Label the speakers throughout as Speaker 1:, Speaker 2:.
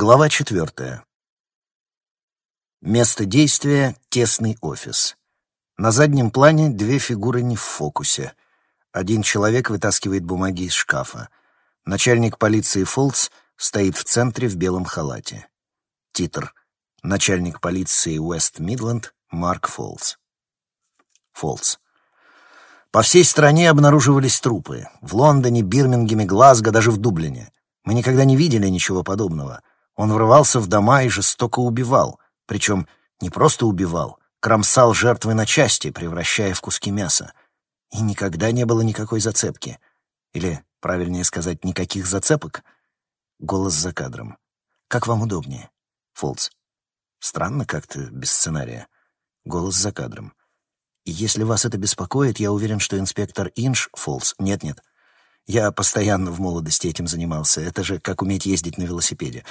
Speaker 1: Глава четвертая. Место действия — тесный офис. На заднем плане две фигуры не в фокусе. Один человек вытаскивает бумаги из шкафа. Начальник полиции Фолтс стоит в центре в белом халате. Титр. Начальник полиции Уэст-Мидленд Марк Фолтс. Фолтс. По всей стране обнаруживались трупы. В Лондоне, Бирмингеме, Глазго, даже в Дублине. Мы никогда не видели ничего подобного. Он врывался в дома и жестоко убивал. Причем не просто убивал, кромсал жертвы на части, превращая в куски мяса. И никогда не было никакой зацепки. Или, правильнее сказать, никаких зацепок. Голос за кадром. «Как вам удобнее?» Фолц. «Странно как-то, без сценария». Голос за кадром. Если вас это беспокоит, я уверен, что инспектор Инш, Фолс, нет-нет, я постоянно в молодости этим занимался. Это же как уметь ездить на велосипеде.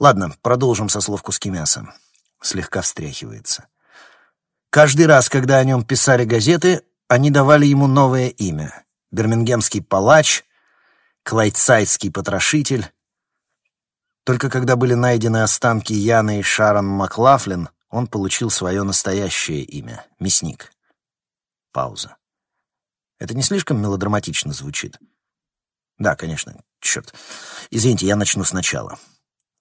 Speaker 1: Ладно, продолжим со слов куски мяса. Слегка встряхивается. Каждый раз, когда о нем писали газеты, они давали ему новое имя. Бирмингемский палач, Клайдсайдский потрошитель. Только когда были найдены останки Яны и Шарон Маклафлин, он получил свое настоящее имя — Мясник. Пауза. Это не слишком мелодраматично звучит? Да, конечно. Черт. Извините, я начну сначала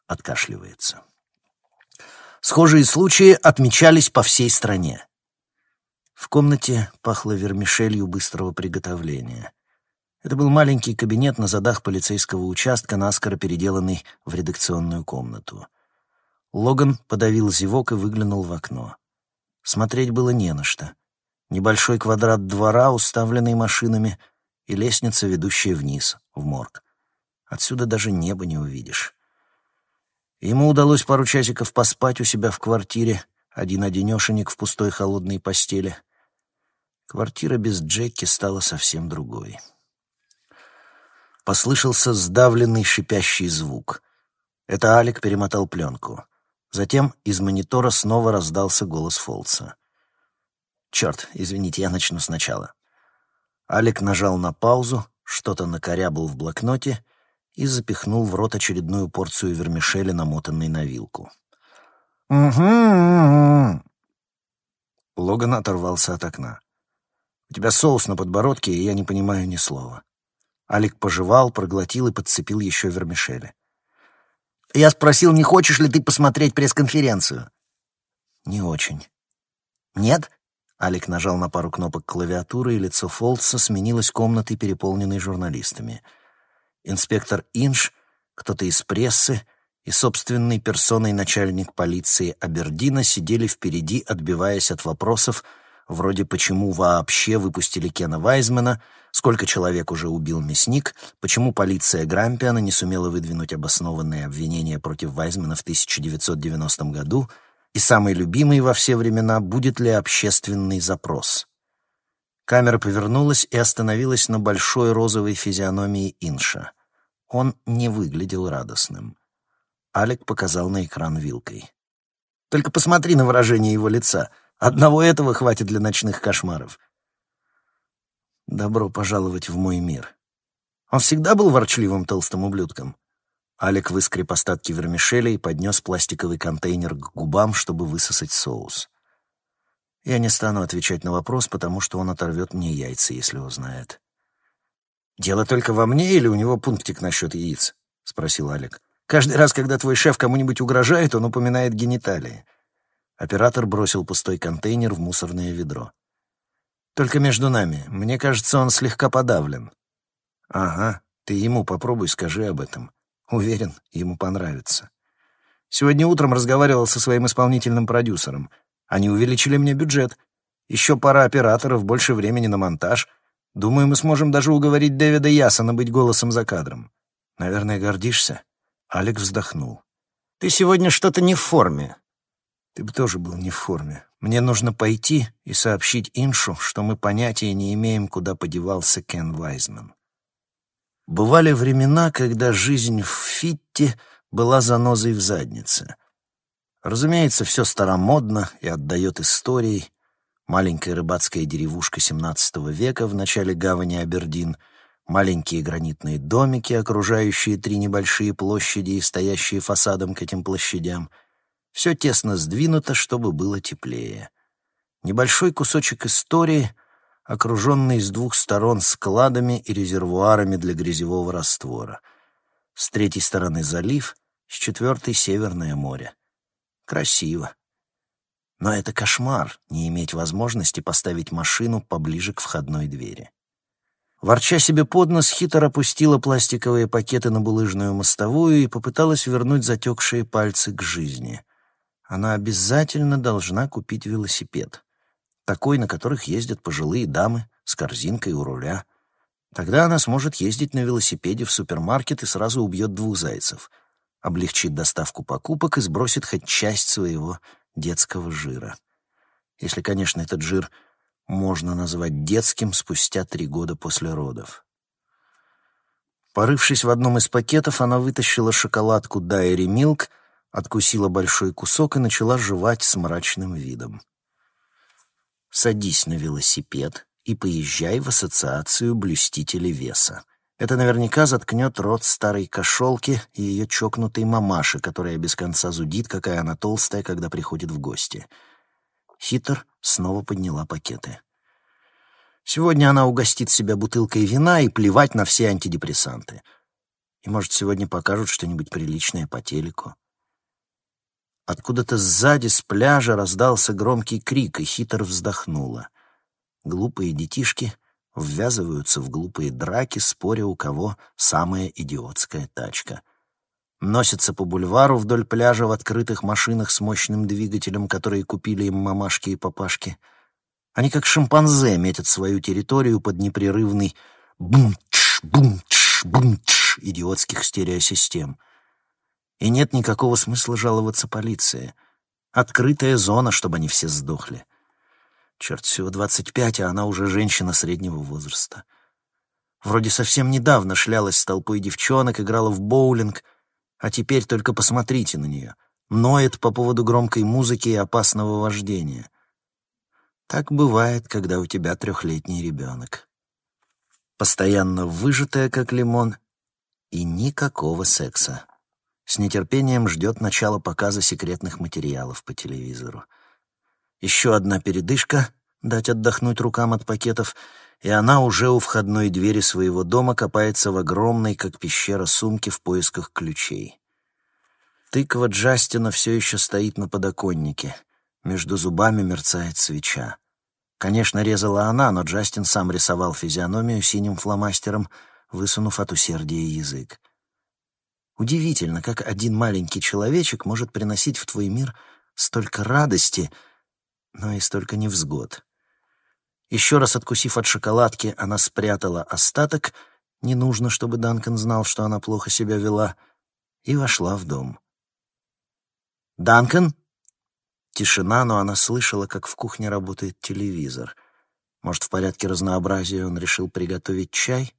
Speaker 1: откашливается. Схожие случаи отмечались по всей стране. В комнате пахло вермишелью быстрого приготовления. Это был маленький кабинет на задах полицейского участка, наскоро переделанный в редакционную комнату. Логан подавил зевок и выглянул в окно. Смотреть было не на что. Небольшой квадрат двора, уставленный машинами, и лестница, ведущая вниз, в морг. Отсюда даже небо не увидишь. Ему удалось пару часиков поспать у себя в квартире, один-одинешенек в пустой холодной постели. Квартира без Джеки стала совсем другой. Послышался сдавленный шипящий звук. Это Алик перемотал пленку. Затем из монитора снова раздался голос Фолса. «Черт, извините, я начну сначала». Алик нажал на паузу, что-то накорябал в блокноте и запихнул в рот очередную порцию вермишели, намотанной на вилку. «Угу, Логан оторвался от окна. «У тебя соус на подбородке, и я не понимаю ни слова». Алик пожевал, проглотил и подцепил еще вермишели. «Я спросил, не хочешь ли ты посмотреть пресс-конференцию?» «Не очень». «Нет?» Алик нажал на пару кнопок клавиатуры, и лицо Фолтса сменилось комнатой, переполненной журналистами — инспектор Инш, кто-то из прессы и собственной персоной начальник полиции Абердина сидели впереди, отбиваясь от вопросов вроде «почему вообще выпустили Кена Вайзмена?», «сколько человек уже убил мясник?», «почему полиция Грампиана не сумела выдвинуть обоснованные обвинения против Вайзмена в 1990 году?» И самый любимый во все времена «будет ли общественный запрос?». Камера повернулась и остановилась на большой розовой физиономии Инша. Он не выглядел радостным. Алек показал на экран вилкой. «Только посмотри на выражение его лица. Одного этого хватит для ночных кошмаров». «Добро пожаловать в мой мир». Он всегда был ворчливым толстым ублюдком. Алек выскреб остатки вермишели и поднес пластиковый контейнер к губам, чтобы высосать соус. Я не стану отвечать на вопрос, потому что он оторвет мне яйца, если узнает. «Дело только во мне или у него пунктик насчет яиц?» — спросил Алик. «Каждый раз, когда твой шеф кому-нибудь угрожает, он упоминает гениталии». Оператор бросил пустой контейнер в мусорное ведро. «Только между нами. Мне кажется, он слегка подавлен». «Ага, ты ему попробуй скажи об этом. Уверен, ему понравится». Сегодня утром разговаривал со своим исполнительным продюсером — они увеличили мне бюджет. Еще пара операторов, больше времени на монтаж. Думаю, мы сможем даже уговорить Дэвида Ясона быть голосом за кадром. Наверное, гордишься?» Алекс вздохнул. «Ты сегодня что-то не в форме». «Ты бы тоже был не в форме. Мне нужно пойти и сообщить Иншу, что мы понятия не имеем, куда подевался Кен Вайзман». Бывали времена, когда жизнь в Фитте была занозой в заднице. Разумеется, все старомодно и отдает историей. Маленькая рыбацкая деревушка XVII века в начале гавани Абердин, маленькие гранитные домики, окружающие три небольшие площади и стоящие фасадом к этим площадям. Все тесно сдвинуто, чтобы было теплее. Небольшой кусочек истории, окруженный с двух сторон складами и резервуарами для грязевого раствора. С третьей стороны залив, с четвертой — Северное море. Красиво. Но это кошмар — не иметь возможности поставить машину поближе к входной двери. Ворча себе под нос, хитро опустила пластиковые пакеты на булыжную мостовую и попыталась вернуть затекшие пальцы к жизни. Она обязательно должна купить велосипед. Такой, на которых ездят пожилые дамы с корзинкой у руля. Тогда она сможет ездить на велосипеде в супермаркет и сразу убьет двух зайцев. Облегчит доставку покупок и сбросит хоть часть своего детского жира. Если, конечно, этот жир можно назвать детским спустя три года после родов. Порывшись в одном из пакетов, она вытащила шоколадку Dairy Milk, откусила большой кусок и начала жевать с мрачным видом. «Садись на велосипед и поезжай в ассоциацию блюстителей веса. Это наверняка заткнет рот старой кошелки и ее чокнутой мамаши, которая без конца зудит, какая она толстая, когда приходит в гости». Хитр снова подняла пакеты. Сегодня она угостит себя бутылкой вина и плевать на все антидепрессанты. И, может, сегодня покажут что-нибудь приличное по телеку. Откуда-то сзади с пляжа раздался громкий крик, и хитр вздохнула. Глупые детишки ввязываются в глупые драки, споря, у кого самая идиотская тачка — носятся по бульвару вдоль пляжа в открытых машинах с мощным двигателем, которые купили им мамашки и папашки. Они как шимпанзе метят свою территорию под непрерывный бум-тш, бум-тш, бум-тш идиотских стереосистем. И нет никакого смысла жаловаться полиции. Открытая зона, чтобы они все сдохли. Черт, всего двадцать пять, а она уже женщина среднего возраста. Вроде совсем недавно шлялась с толпой девчонок, играла в боулинг — а теперь только посмотрите на нее. Ноет по поводу громкой музыки и опасного вождения. Так бывает, когда у тебя трехлетний ребенок. Постоянно выжатая, как лимон, и никакого секса. С нетерпением ждет начала показа секретных материалов по телевизору. Еще одна передышка, дать отдохнуть рукам от пакетов, и она уже у входной двери своего дома копается в огромной, как пещера, сумке в поисках ключей. Тыква Джастина все еще стоит на подоконнике. Между зубами мерцает свеча. Конечно, резала она, но Джастин сам рисовал физиономию синим фломастером, высунув от усердия язык. Удивительно, как один маленький человечек может приносить в твой мир столько радости, но и столько невзгод. Еще раз откусив от шоколадки, она спрятала остаток, не нужно, чтобы Данкан знал, что она плохо себя вела, и вошла в дом. «Данкан?» Тишина, но она слышала, как в кухне работает телевизор. Может, в порядке разнообразия он решил приготовить чай?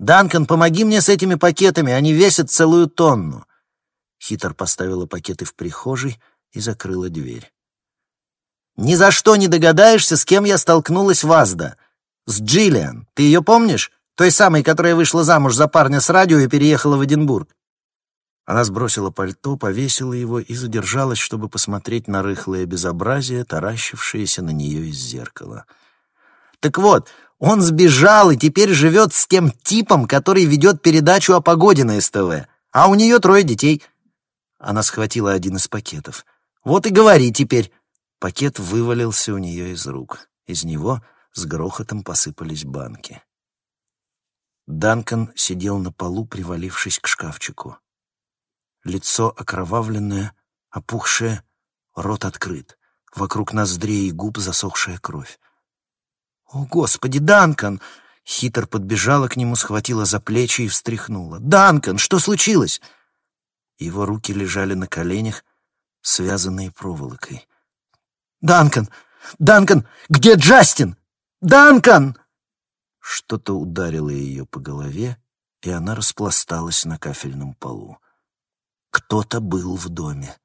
Speaker 1: «Данкан, помоги мне с этими пакетами, они весят целую тонну!» Хитр поставила пакеты в прихожей и закрыла дверь. Ни за что не догадаешься, с кем я столкнулась в Азда. С Джиллиан. Ты ее помнишь? Той самой, которая вышла замуж за парня с радио и переехала в Эдинбург. Она сбросила пальто, повесила его и задержалась, чтобы посмотреть на рыхлое безобразие, таращившееся на нее из зеркала. Так вот, он сбежал и теперь живет с тем типом, который ведет передачу о погоде на СТВ. А у нее трое детей. Она схватила один из пакетов. Вот и говори теперь. Пакет вывалился у нее из рук. Из него с грохотом посыпались банки. Данкан сидел на полу, привалившись к шкафчику. Лицо окровавленное, опухшее, рот открыт. Вокруг ноздрей и губ засохшая кровь. «О, Господи, Данкан!» Хитр подбежала к нему, схватила за плечи и встряхнула. «Данкан, что случилось?» Его руки лежали на коленях, связанные проволокой. «Данкан! Данкан! Где Джастин? Данкан!» Что-то ударило ее по голове, и она распласталась на кафельном полу. Кто-то был в доме.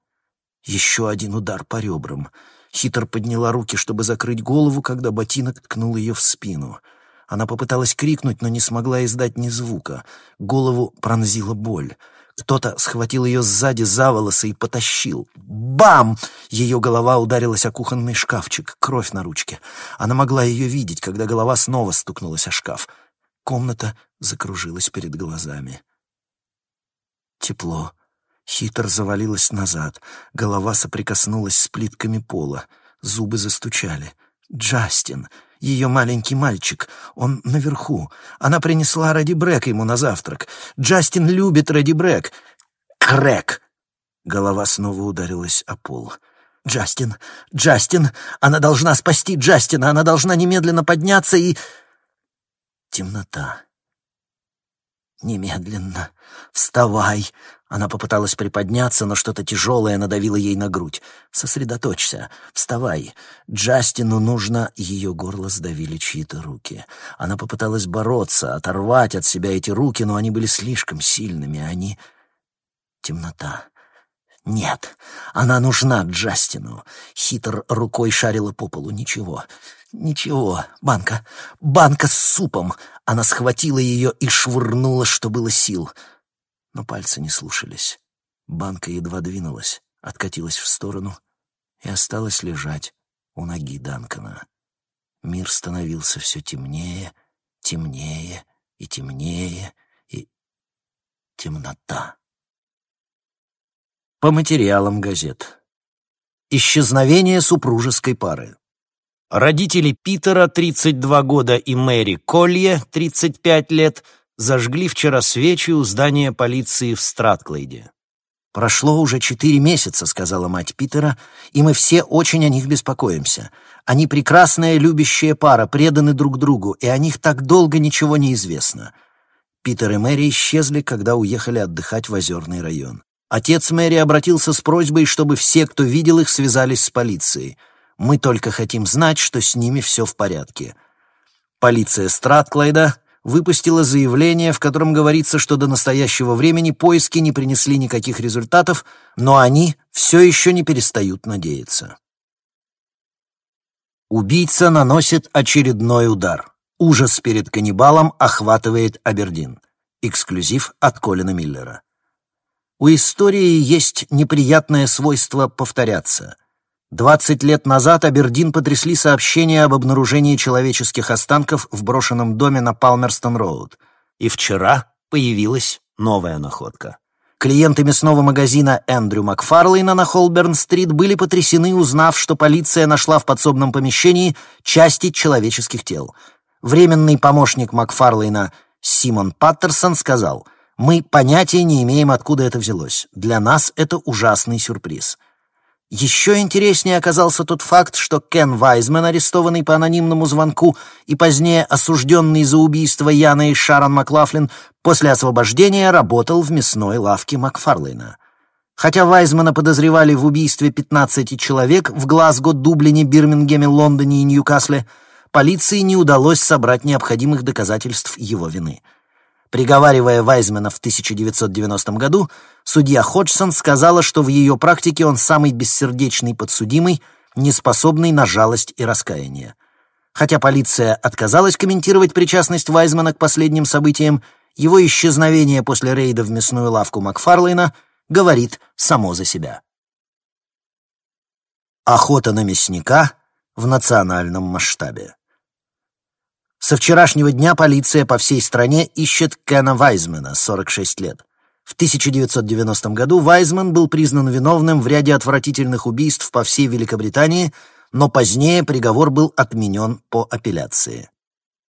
Speaker 1: Еще один удар по ребрам. Хитр подняла руки, чтобы закрыть голову, когда ботинок ткнул ее в спину. Она попыталась крикнуть, но не смогла издать ни звука. Голову пронзила боль. Кто-то схватил ее сзади за волосы и потащил. Бам! Ее голова ударилась о кухонный шкафчик, кровь на ручке. Она могла ее видеть, когда голова снова стукнулась о шкаф. Комната закружилась перед глазами. Тепло. Хитр завалилась назад. Голова соприкоснулась с плитками пола. Зубы застучали. «Джастин!» Ее маленький мальчик. Он наверху. Она принесла Ради Брэк ему на завтрак. Джастин любит Ради Брэк. Крэк! Голова снова ударилась о пол. «Джастин! Джастин! Она должна спасти Джастина! Она должна немедленно подняться и...» Темнота. «Немедленно! Вставай!» Она попыталась приподняться, но что-то тяжелое надавило ей на грудь. «Сосредоточься. Вставай. Джастину нужно...» Ее горло сдавили чьи-то руки. Она попыталась бороться, оторвать от себя эти руки, но они были слишком сильными. Они... Темнота. «Нет, она нужна Джастину». Хитр рукой шарила по полу. «Ничего, ничего. Банка, банка с супом». Она схватила ее и швырнула, что было сил но пальцы не слушались. Банка едва двинулась, откатилась в сторону и осталась лежать у ноги Данкона. Мир становился все темнее, темнее и темнее, и темнота. По материалам газет. Исчезновение супружеской пары. Родители Питера, 32 года, и Мэри Колье, 35 лет, зажгли вчера свечи у здания полиции в Стратклейде. «Прошло уже четыре месяца», — сказала мать Питера, «и мы все очень о них беспокоимся. Они прекрасная любящая пара, преданы друг другу, и о них так долго ничего не известно». Питер и Мэри исчезли, когда уехали отдыхать в Озерный район. Отец Мэри обратился с просьбой, чтобы все, кто видел их, связались с полицией. «Мы только хотим знать, что с ними все в порядке». Полиция Стратклайда выпустила заявление, в котором говорится, что до настоящего времени поиски не принесли никаких результатов, но они все еще не перестают надеяться. Убийца наносит очередной удар. Ужас перед каннибалом охватывает Абердин. Эксклюзив от Колина Миллера. У истории есть неприятное свойство повторяться — Двадцать лет назад Абердин потрясли сообщения об обнаружении человеческих останков в брошенном доме на Палмерстон-Роуд. И вчера появилась новая находка. Клиенты мясного магазина Эндрю Макфарлейна на Холберн-стрит были потрясены, узнав, что полиция нашла в подсобном помещении части человеческих тел. Временный помощник Макфарлейна Симон Паттерсон сказал, «Мы понятия не имеем, откуда это взялось. Для нас это ужасный сюрприз». Еще интереснее оказался тот факт, что Кен Вайзман, арестованный по анонимному звонку и позднее осужденный за убийство Яна и Шарон Маклафлин, после освобождения работал в мясной лавке Макфарлейна. Хотя Вайзмана подозревали в убийстве 15 человек в Глазго, Дублине, Бирмингеме, Лондоне и Ньюкасле, полиции не удалось собрать необходимых доказательств его вины. Приговаривая Вайзмана в 1990 году, судья Ходжсон сказала, что в ее практике он самый бессердечный подсудимый, неспособный на жалость и раскаяние. Хотя полиция отказалась комментировать причастность Вайзмана к последним событиям, его исчезновение после рейда в мясную лавку Макфарлейна говорит само за себя. Охота на мясника в национальном масштабе. Со вчерашнего дня полиция по всей стране ищет Кена Вайзмана, 46 лет. В 1990 году Вайзман был признан виновным в ряде отвратительных убийств по всей Великобритании, но позднее приговор был отменен по апелляции.